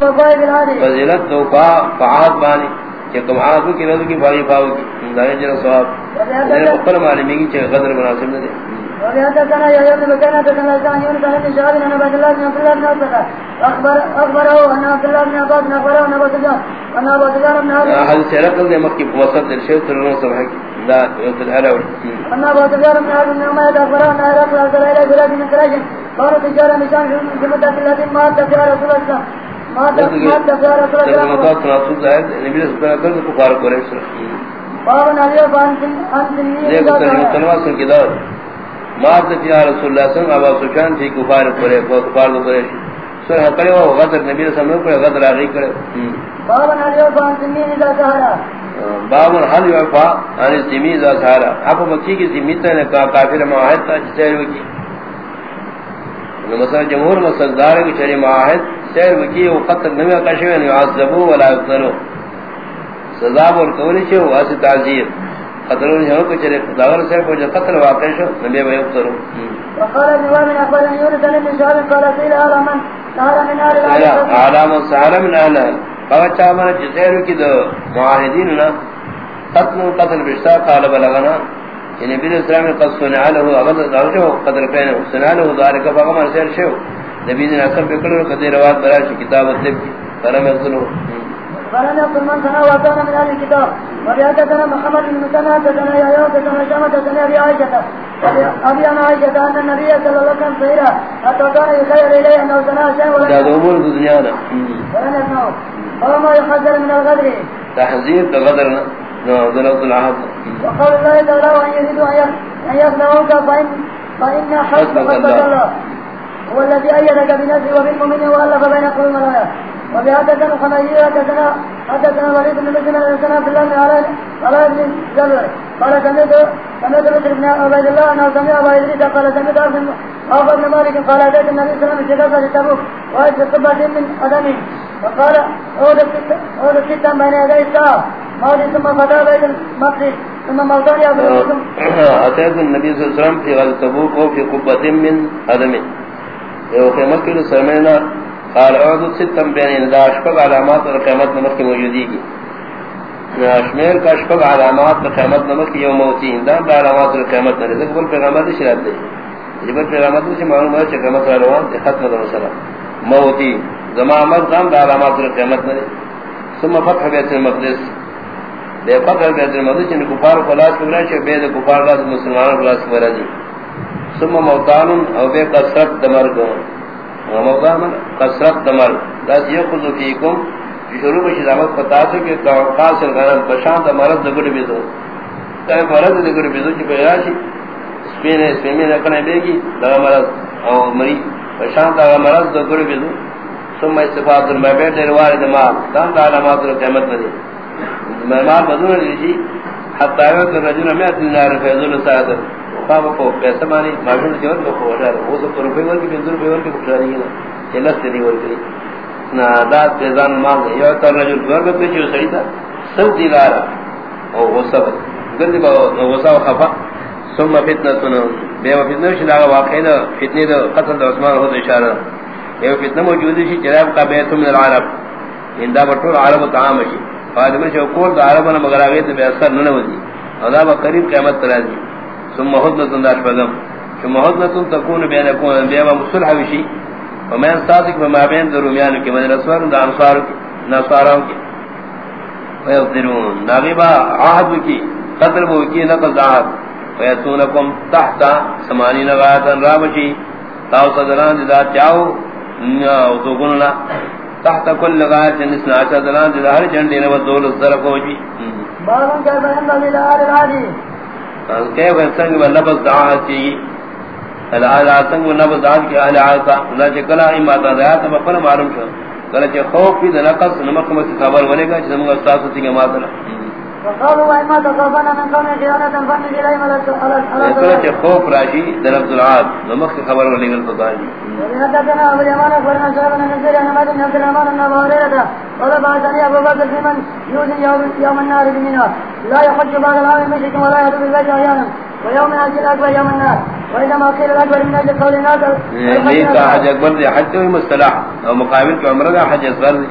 فضیلت دو پا فعاد بانی کہ کم آدھو کی رضو کی فاغی فاغو کی دائیں جنہ سواب. دائیں بقل معلومی کی چھے غدر مناسب نہ دے وبيحدثنا يا ابن بكر حدثنا يونس عن ابن شهاب عن عبد الله بن عبد الله بن عتبة اخبر اخبره ان عبد الله بن عباس اخبره ان ابو سفيان ان ابو سفيان بن عبد حديث رقم دے مکی وسط الشيخ ترون صبح لا يوصل على ان ابو سفيان بن عبد الله بن اخبره ان ارسل الى بلاد من قريش قالوا تجارة نشان في مدة التي ما تفيها رسول الله. رسول اللہ صلی اللہ علیہ سفیان تھی کفار کفار سر کرے وہ غدر نبی رسول اللہ کرے غدر آگئی کرے۔ بابا نالیو فانسن اذا سہرا باب حل یعفا عن الزمیز اظہارا آپ مکی کی زمیتا نے کہا کافر معاہد تا جسے روکی مثلا جمہور مسل دار کی چری معاہد سیر وکی و قتل نمی کشوین یعذبو ولا یقتلو سزا بول کولی چھو واسی تعذیر قتل انہوں کو چری داغر سیر کو جو قتل واقع شو نبی و یقتلو وقال ان يونس عن ابن شهاب قال قيل على من سهر من اهل العالم. على من سهر من اهل فوچا من جسیر کی دو معاہدین قتل قتل بشتا قال بلغنا. نبی علیہ السلام قد سنع له اغد دعوشو قدر پہنے سنع له ذارک فاقم ارسل شو. نبی دن اکر پکڑو قدر رواد براش کتاب الطب فرم اغسلو فلن يقل من سنع وكان من اهل الكتاب وبيعتنا محمد بن مسنع تسنع يا يوم تسنع شامة تسنع ابي عائشة ابي انا عائشة ان النبي صلى الله عليه وسلم سيرا حتى كان يخير اليه انه سنع شيء ولا جاد امور دنیانا فلن يسنعه فما يحذر من الغدر۔ تحذير تغدرنا ذلك العهد وقال الله تعالى وان يريدوا ان يخدعوك فان فان حسبك الله۔ هو الذي ايدك بنفسه وبالمؤمنين والف بين قلوب الايه وبهذا خناجير حدثنا حدثنا وليد بن مسلم حدثنا عبد الله بن علي على ابن جبر قال سمعت سمعت بكر بن عبيد الله انه سمع ابا ادريس قال سمعت عوف بن مالك، قال اتيت النبي صلى الله عليه وسلم في تبوك واجد قبه من ادمه فقال اولد ستا بين يدي الساعه مولد ثم فتح بيت المقدس، ثم موضع يا اتيت النبي صلى الله عليه وسلم في غزوه تبوك وفي قبه من ادمه یو قیمت کے سرمینا قال اعدد ستم بین دا اشفق علامات اور قیمت نمک کی موجودی کی اشمیر کا اشفق علامات اور قیمت نمک کی یوم موتی. دا دا علامات اور قیمت نمک ذکر بل پیغامات شراب دے جب پیغامات سے معلوم ہے کہ قیمت روان تے ختم دا مسئلہ موتی. زمان عمد قام دا علامات اور قیمت نمک ثم فتح بیت المقدس. بے فتح بیت المقدس جن کفار خلاص کرنا چھے بے دے کفار خلاص مسلمان خلاص کرنا جی ثم موتان او بے قصرت دمر کو موتان قصرت دمر دا یخذ فیکم. شروع میں شامت پتا سے کہ توقع سے غرض بشان دا مرض دگڑ بھی دو تے مرض دگڑ بھی دو کہ پیاشی سپین ہے سپین میں رکھنے بے گی دا مرض. او مری. بشان دا مرض دگڑ بھی دو ثم استفاد المبیت روارد مال. دام دا علامات قیمت ندی مال بدون لیجی حتی آیوت الرجل میت النار فیضل سادر فاہم کو پیسہ مانی معلوم جوان کو خوشا رہا وہ تو روپے ور کی بندر روپے ور کی خوشا رہی ہے نا. چلس تیری ور کی. نا داد پیزان مال دے. یو تر رجل دور کو پیچھے وہ سڑی تھا سب دیلارا او وہ سب گندی با وہ سب خفا. ثم فتنہ سنو بے فتنہ شلا واقعی دا. فتنی دا قتل دا عثمان ہو اشارہ. یہ فتنہ موجود ہے جناب کا بیت من العرب. اندا بٹور عرب تعام شي فاطمہ شو کول دا عرب نے مگر اگے تے اثر نہ ودی ادا با قریب قیامت تراجی ثم حدت انداش بغم ثم حدت تكون بين كون بيما مصلح وشي وما صادق ما بين درومیان کی من رسول دا انصار نصاراو کی ويقدرون نغيبا عهد کی قدر بو کی نقض عهد. ويتونكم تحت ثمانين غاتا رابشي. تاو صدران دا چاو او تو گننا تحت کل غایت نسنا عشا دلان جدا ہر جنڈی نو دول الزرق ہو جی بارن کیف ينبغي لآل العادي کیف سنگ و لفظ دعا چی العادہ سنگ و لفظ دعا کی، اہل عادتا اللہ چی کلا ایمات آدھایات مقبل معلوم شو۔ کلا چی خوف بھی دنقص نمک مکی خبر ولے گا چی زمگا استاس ہوتی گا ماتنا وقالوا وإما من قوم خيانة إليهم على العاد خبر ولے گا الفتاجی وحدثنا ابو اليمان اخبرنا شعب بن نزير عن عماد بن عبد الرحمن بن ابو هريره قال بعثني ابو بكر في من يؤذي يوم, يوم النار بمنى لا يحج بعد العام مشرك ولا يهدو بالبيت عيانا ويوم اجل اكبر يوم النار واذا ما قيل الاكبر من اجل قول الناس یہ کا حج اکبر دے حج تو مصطلح. او مقابل دا حج دی.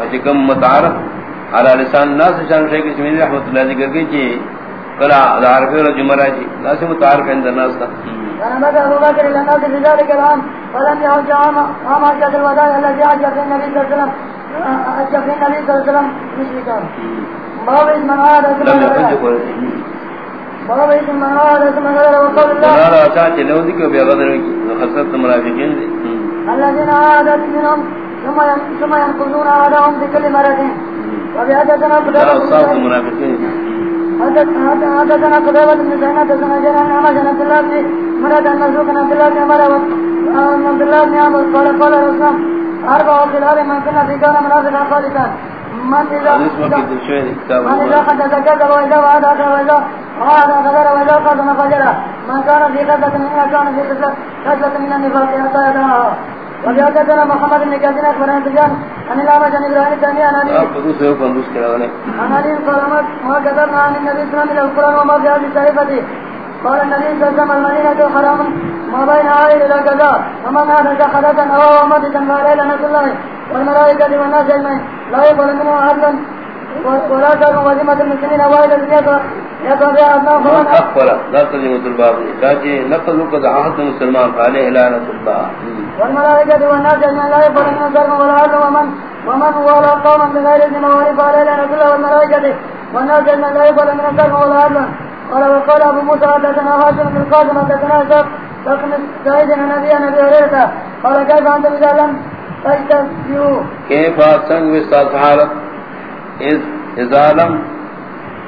اچھا کم متعارف. علی لسان ناس شان شیخ اسمیل رحمت اللہ ذکر کی چی کلا عرفی و جمعہ جی ناس متعارف عند الناس دا فنبت ابو بكر الى الناس في ذلك العام ولم يعج عام عام حجة الوداع الذي في النبي صلى الله عليه وسلم۔ في النبي صلى الله عليه وسلم۔ مشركا باب اسم عاد باب اسم عاد اسم غير وقول الله نارا چاچ لو دی کو بیا غدر کی خاصت منافقین الذين عادت منهم ثم ينقضون عادهم بكل مرة حدثنا قتيبة بن سعيد حدثنا جرير عن عبد الله بن مراد بن مسعود بن عبد الله بن عمر وعن عبد الله بن عمر قال قال الرسول أربع خلال من كنا في كان منافقا خالصا من إذا من إذا حدث كذب وإذا وعد أخر وإذا وعد غدر وإذا قصد فجر من كان في قصة من كان في قصة من النفاق حتى يدعها وجاءتنا محمد بن كثير أخبر عن سجان عن الأعمش عن إبراهيم الثاني عن علي عن علي قال ما كتبنا عن النبي صلى الله عليه وسلم القرآن وما في هذه الصحيفة قال النبي صلى الله عليه وسلم المدينة حرام ما بين عائل إلى كذا ومن أحدث حدثا أو أمدة فعليه لعنة الله والملائكة والناس أجمعين لا يقبل منه عدلا ولا تكن وزمة المسلمين أوائل الزيادة أقبل لا تجمة الباب كاجي نقل قد عهد مسلمان عليه لعنة الله والملائكة والناس أجمعين لا يقبل منه ظلم ولا عدل ومن ومن ولا قوما بغير إذن وولي فعليه لعنة الله والملائكة والناس أجمعين لا يقبل منه ظلم ولا عدل قال وقال أبو موسى حدثنا هاشم بن القاسم حدثنا إسحاق بن سعيد عن أبي عن أبي هريرة قال كيف أنت إذا لم تستبدئوا كيف سنگ وستاس حالت؟ إذا لم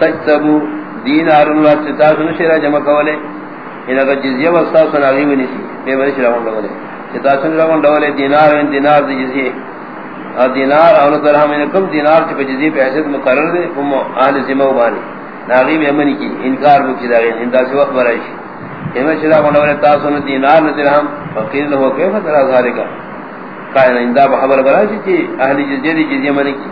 تجتبوا دين آرون الله ستاس نشرا جمع کولے۔ قولے انہا جزیہ وستا وستاس ناغیب نسی بے بڑی شراؤن لگولے۔ ستاس نشراؤن لگولے، دینار و دینار دی جزیہ۔ اور دینار اور درہم انہا کم دینار چپا جزیہ پہ حیثیت مقرر دے ہم آل زمہ بانی۔ ناغیب یمنی کی، انکار بکی داغین اندہ سے وقت برائشی اما شراء قولے تاسون دینار درہم فقیر لہو کیفہ ترہ ذالکا؟ قائن اندہ بحبر برائشی چی اہلی جزیہ دی جزیہ منی کی۔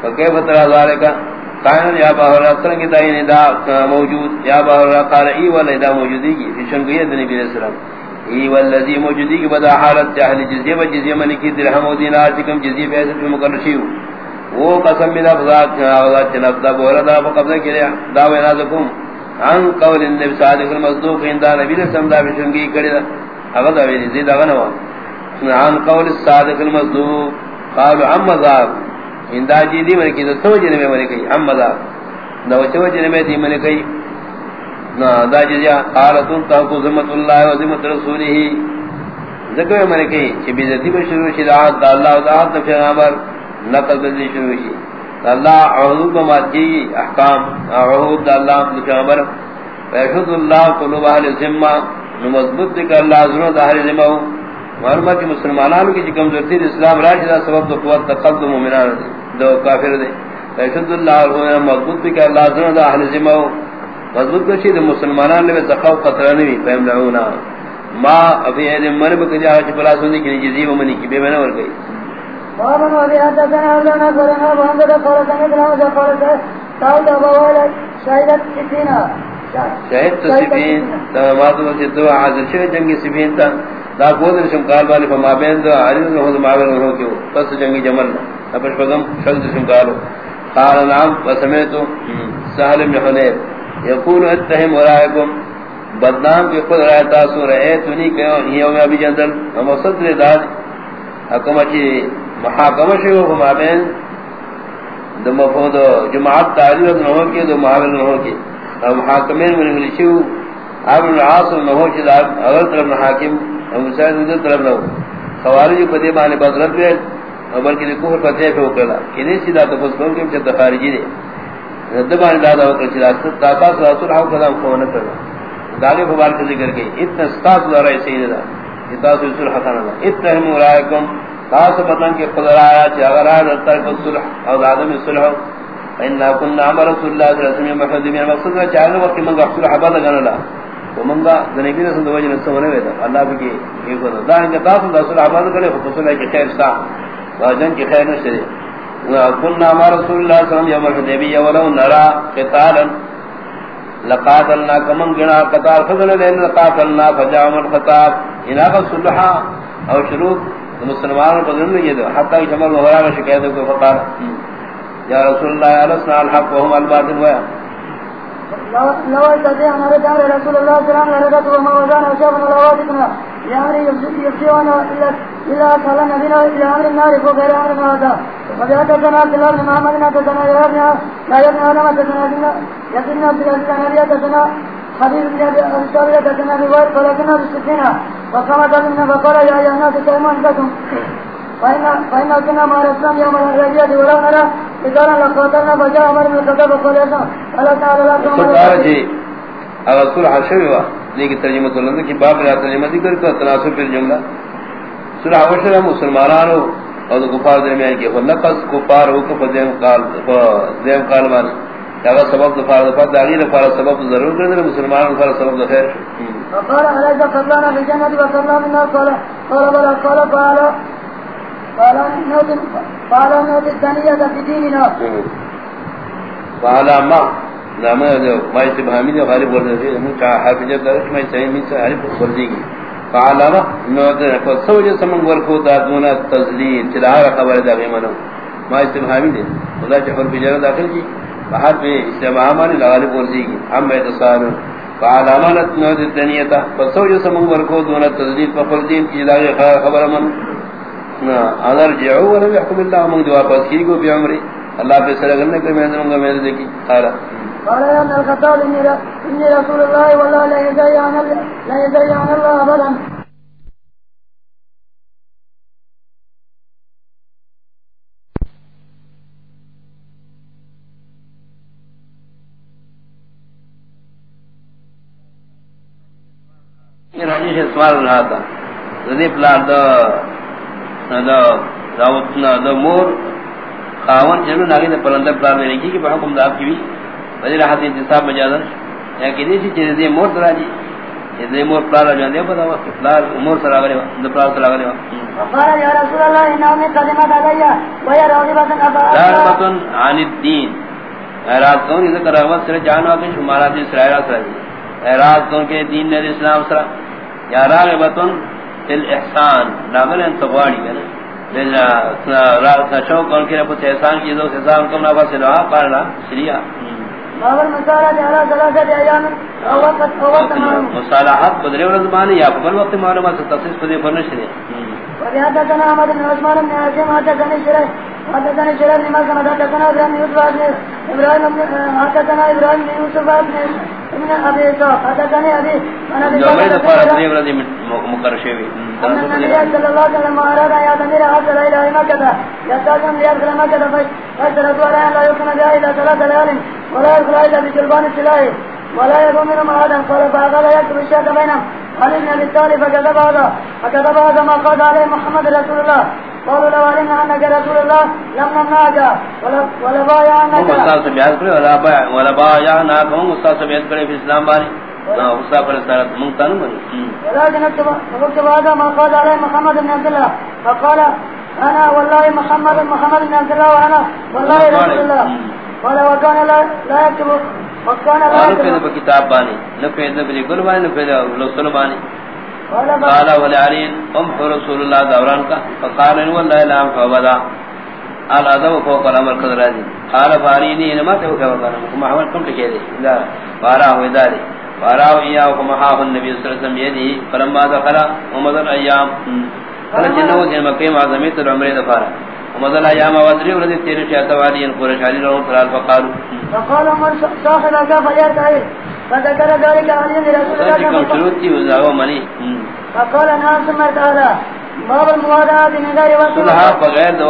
فكيف ترى ذلك قائل يا باہر اثر کی دائیں دا موجود، یا باہر قال ای ولا دا موجودی کی في شنگیت نبی علیہ السلام ای والذی موجودی کی بدا حالت اہل جزیہ و جزیہ من کی درہم و دینار کم جزیہ پیسے پہ مقرر شی وہ قسم بلا فضات ذات جناب دا بولا دا قبضہ کیا دا وینا ذکم عن قول النبي صادق المصدوق عند نبی علیہ السلام دا شنگی کڑی دا۔ اگر دا ویلی زید اغنوا عن قول الصادق المصدوق۔ قالوا عم ذاب اندا جی دی من کی تو جنے میں من کئی ام مدا نو چو جنے میں دی من کئی نا، دا جی یا قالت تو ذمت اللہ و ذمت رسولہ ذکر من کئی کہ بی ذی شروع شی دا اللہ و دا آت دا پیغمبر نقل دی شروع شی۔ اللہ عہد و ماتی احکام عہد اللہ پیغمبر فیشد اللہ قلوب اہل ذمہ مضبوط کر اللہ ذمہ اہل ذمہ۔ معلومات مسلمانوں کی کم ضرورت اسلام راجدہ سبب تو قوت تقدم مومنان دو کافر دے۔ فیشد اللہ علیہ مضبوط بھی کہ اللہ سنہ دا اہل ذمہ مضبوط کو چیز مسلمانان نے زخاو قطرہ نہیں فہم لعونا ما ابھی اہل من بکجا چھ بلا سنی کی جزیب منی کی بے بنا ور گئی۔ ومن وبي حدثنا أولنا قرنا وعندك قولة مثل هذا قولة قولة بوالا شهدت ستينا شہد تو سفین تمامات و جدو حاضر شہد جنگی سفین تا۔ دا قول رشم قال بالی فما بین دو علیل نحوز معاول نحو کیو پس جنگی جمل اپش پگم شہد رشم قالو قال نعم وسمیتو سہل بن حنیب یقول اتہم ورائکم. بدنام کی خود رائے تاسو رہے تنی کہو یوم ابی جندل. ہم صدر داد. حکم چی محاکم شیو فما بین دو مفہود جماعت تعلیل نحو کی، دو معاول نحو کی. اب حاکمین من ملشو اب العاصر نہو چیز اگر طرف نہ حاکم اب مسائل ادھر طرف نہ خوارج پدے بانے بدرت ویل بلکہ کفر پتے پہ اکرلا کنی سیدھا تفس کون کہ چند خارجی دے دبان دادا وکر چیز آسد تاقا صلاح صلح قدام خوانا کرنا داغے فبار کے ذکر گئی اتنا ستاس دارا سیدہ اتاسو صلح خانا اتنا ہم رائکم تاس بطن کے قدر آیا چی اگر آیا در ترک صلح او آدم صلح فإنا كنا عمر رسول الله صلى الله عليه وسلم محمد بن مقصود چاہے وقت من رسول حبا لگانا لا تو من نبی رسول اللہ جل سمنے ویدا اللہ بھی یہ کو دا ان کا تاس رسول حبا کرے رسول کی خیر سا واجن کی خیر نشری كنا عمر رسول الله صلى الله عليه وسلم يوم الحديبيه ولو نرى قتالا۔ لقاتلنا كمن جنا قتال فضل لنا لقاتلنا فجاء من خطاب الى صلح او شروط مسلمان کو ظلم یہ دو حتی کہ جمال مغرا شکایت کو فقال یا رسول اللہ علیہ السلام الحق وهم الباطل ہوا لو استطيع ان ارجع رسول الله صلى الله عليه وسلم وما وزان اشاب ملواتنا يعني يمسك يفسيونا الا الا قال نبينا الى امر النار وغير امر هذا وجاءت سنة عبد الله بن محمد نات سنة يابنا لا يبنى على ما تسنى يقينا عبد الله بن نبيا تسنى حبيب بن ابي الشابية تسنى بغير فلكنا بالسكينة وقام قبلنا فقال يا ايها الناس تيمان لكم فإن فإن كنا مع الإسلام يوم الرجية ولو نرى إذا لقاتلنا فجاء عمر بن الخطاب وقال لنا ألا تعالى لا سرکار جی اگر صلح شوی وا لیکن ترجمہ تو لندن کی باب یا ترجمہ ذکر کا تناسب پر جملہ صلح وشرا مسلمانانو اور کفار درمیان کی نقص کفار ہو کو دیم قال دیم قال مان اگر سبب دفار دفار داغی دفار سبب ضرور کر مسلمانوں کا سبب خیر فقال عليك قبلنا في الجنة وقبلنا من النار قال قال بلا قال قال قال نوت قال نوت الثانية في ديننا قال ما نام جو ما استبهامي جو غالب بول رہے ہیں کا حافظ درش میں صحیح میں سے عارف بول دی گئی قال ما نوت کو سوج سمن ور کو دا دون تذلیل چلا خبر دا منو ما استبهامي دے خدا جفر بجرا داخل کی۔ بہت میں استبهامان غالب بول دی گئی ہم میں تصال قال امانت نوت الدنيا فسوج سمن ور کو دون تذلیل فقل دین کی خبر من اگر جعو ولم يحكم الله من جواب کی کو بیامری اللہ پہ سر کرنے کے میں دوں گا میں دیکھی۔ قال قال يا ابن الخطاب اني رسول الله والله لا يدعي عن الله، لا يدعي عن الله ابدا سوال رہا تھا۔ ذی پلان دا دا دعوت نہ دا مور، خاون جنو ناگی دا پرندہ پلان میں لکھی کہ بحکم دا کی بھی۔ وزیر حاصل انتصاب مجازن یا کہ دیسی چیز دی مور ترا جی یہ دی مور پلان را جان دیا پتا وقت پلان مور سر آگرے وقت دا پلان سر آگرے وقت وقال يا رسول الله إن أمي قدمت علي وهي راغبة أبا راغبتن عن الدین۔ اعراض کون؟ اذا کراغبت سر جان واقع شمارا دی سر اعراض سر اعراض کون کے دین نے اسلام سر یا راغبتن الاحسان ناغل انتغواری کنا شو کون کے رب احسان کی دو احسان کم نافا سے دعا قارنا مصالحات بدرے ورد مانی یا قبل وقت معلومات سے تصیص پدے پر نشرے وبحدثنا أحمد بن عثمان بن هاشم حدثني شريح حدثني شريح بن مالك حدثنا إبراهيم يوسف بن إبراهيم حدثنا إبراهيم بن يوسف بن ابن أبي إسحاق حدثني أبي أنا أبي جو میں بكر دفعہ بدرے ورد مقرر شوی أن النبي صلى الله عليه وسلم أراد أن يعتمر حتى لا إله مكة يستاذن ليدخل مكة فاشترطوا عليه أن لا بها إلا ثلاث ليال ولا يدخل إلا بجلبان السلاح. ولا يكون منهم أحدا قال فهذا يكتب الشهد بينهم. علمنا بالتالي فكذب هذا. فكذب هذا ما قال عليه محمد رسول الله. قالوا لو علمنا أنك رسول الله لم نمنعك. ولا ہم أنك استاد سے بیعت کرے ولا با ولا با یا نا ہم استاد سے بیعت کرے اسلام ولكن اكتب هذا ما قال عليه محمد بن عبد الله. فقال انا والله محمد محمد بن عبد الله وانا والله رسول الله. قال وكان لا لا يكتب وكان لا يكتب. بانی نہ پھر بلی گل قال علی ام رسول اللہ دوران کا. فقال ان والله لا فوضا قال ادب فوق الامر قدر راضی قال فارینی انما تو کہ وقال محمد کم ٹکے دے لا. وارا ہو داری وارا یا کما ہا النبی صلی اللہ علیہ وسلم یدی فلما دخل ومضى الايام قال جنو دے مکہ معظمی تو عمرے ومضى الايام وذری ورد تیر شاہ والی ان قریش علی اللہ عنہ فقالوا فقال من صاحب كاف يرتعي فذكر ذلك علي رسول کم الله شروط تھی وزاو منی. فقال ثم تعالى باب الموادعات من غير وقت. صلحہ بغیر دو